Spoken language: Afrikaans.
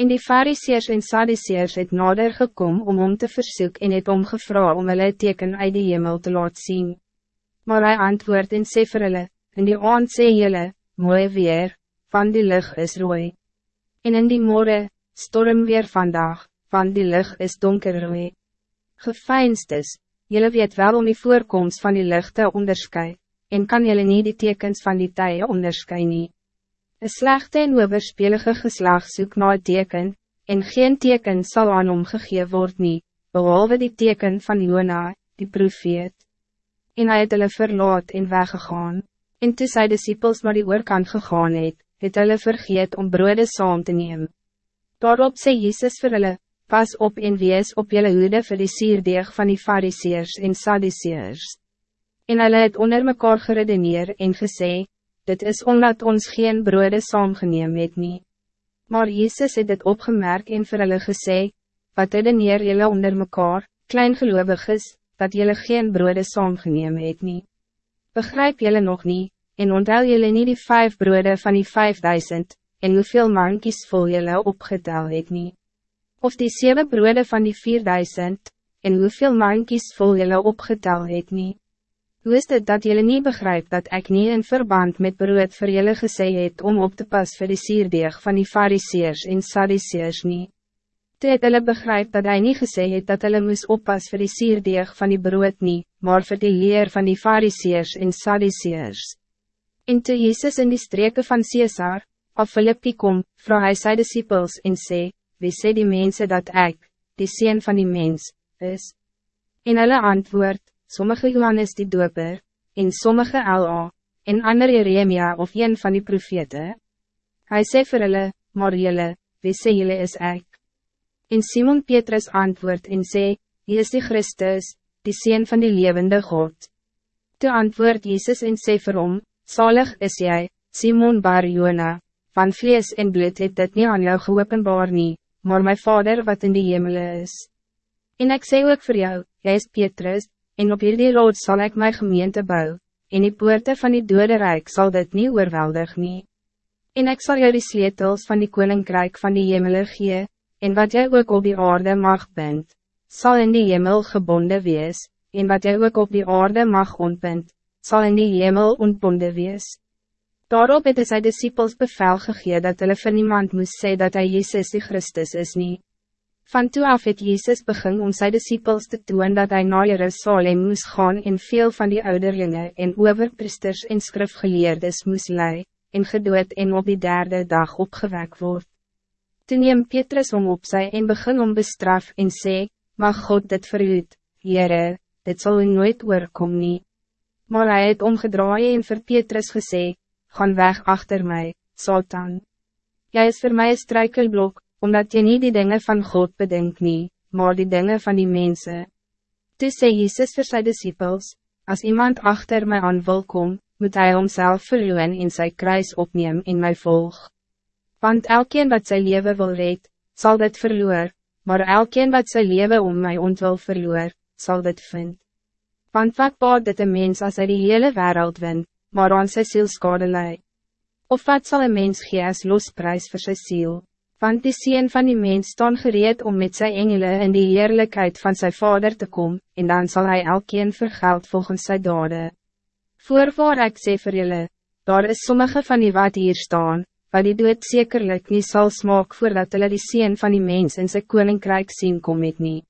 En die fariseers en sadiseers het nader gekom om om te versoek en het omgevra om hulle teken uit die hemel te laat zien. Maar hij antwoord en sê vir hulle, in die aand sê julle, mooi weer, van die lucht is rooi. En in die morgen, storm weer vandaag, van die lucht is donkerrooi. Gefeinst is, julle weet wel om die voorkomst van die lucht te onderskui, en kan julle niet die tekens van die tye onderskui nie. Een slechte en overspelige geslag soek na teken, en geen teken zal aan hom gegee word nie, behalve die teken van Jona, die profeet. En hy het hulle verlaat en weggegaan, en toe sy disciples maar die oorkant gegaan het, het hulle vergeet om broode saam te neem. Daarop sê Jesus vir hulle, pas op en wees op julle hoede vir die sierdeeg van die fariseers en sadiseers. En hulle het onder mekaar geredeneer en gesê, dit is omdat ons geen broode saamgeneem het nie. Maar Jezus het dit opgemerkt en vir hulle gesê, wat redeneer julle onder mekaar, klein gelovig is, dat julle geen broode saamgeneem het nie. Begrijp julle nog niet, en onthou julle nie die vijf broode van die vijfduizend, en hoeveel mankies vol julle opgetel het nie. Of die zeven broode van die vierduizend, en hoeveel mankies vol julle opgetel het nie. Hoe is het dat jullie niet begrijpt dat ik niet in verband met brood voor jullie gesê het om op te pas voor de sierdeeg van die fariseers en sadiseers niet? Toe het hulle begryp dat hij niet gesê het dat hulle moes oppas voor die sierdeeg van die brood niet, maar voor die leer van die fariseers en sadiseers. En toe Jezus in die streken van Caesar, of Philippi kom, vroeg hy sy disciples en sê, wie sê die mensen dat ik, die sien van die mens, is? En hulle antwoord, sommige Johannes die doper, en sommige L.A., en ander Jeremia of een van die profete. Hij sê vir hulle, maar julle, wie sê julle is ek? En Simon Petrus antwoord en sê, Hy is die Christus, die Seen van die levende God. Toe antwoord Jezus en sê vir hom, Zalig is jij, Simon Bar Jona, van vlees en bloed het dit nie aan jou geopenbaar nie, maar mijn Vader wat in die hemel is. En ik sê ook voor jou, jy is Petrus, en op hierdie rood zal ik mijn gemeente bouwen, en die poorte van die dode rijk zal dit niet oorweldig nie. En ik zal jou die sleutels van die koninkrijk van die hemel gee, en wat jij ook op die aarde mag bent, zal in die hemel gebonden wees, en wat jij ook op die aarde mag ontbind, zal in die hemel ontbonden wees. Daarop het sy disciples bevel gegee dat hulle vir niemand moest zeggen dat hij Jezus die Christus is niet. Van toe af het Jezus begin om zijn disciples te doen dat hij naar Jerusalem moest gaan en veel van die ouderlinge en overpriesters en skrifgeleerdes moest lei, en gedood en op die derde dag opgewek word. Toen neem Petrus om op sy en begin om bestraf en sê, mag God dit verhoed, Heere, dit zal u nooit oorkom nie. Maar hij het omgedraaid en vir Petrus gesê, gaan weg achter mij, Satan. Jij is voor mij een struikelblok, omdat je niet die dingen van God bedenkt nie, maar die dingen van die mensen. Toe sê Jesus vir sy disciples, als iemand achter mij aan wil kom, moet hij homself verloon en sy kruis opneem in my volg. Want elkeen wat zijn leven wil red, zal dit verloor, maar elkeen wat zijn leven om mij ontwil verloor, zal dit vind. Want wat baat dit een mens als hij die hele wereld win, maar aan sy ziel skade lei? Of wat zal een mens gee as losprijs voor sy ziel? Want die Seen van die mens staan gereed om met zijn engelen in die heerlijkheid van zijn vader te komen, en dan zal hij elkeen vergeld volgens zijn daden. Voorwaar ek sê vir julle, daar is sommige van die wat hier staan, wat die dood zekerlijk niet zal smaak voordat hulle die Seen van die mens in zijn koninkrijk zien kom het niet.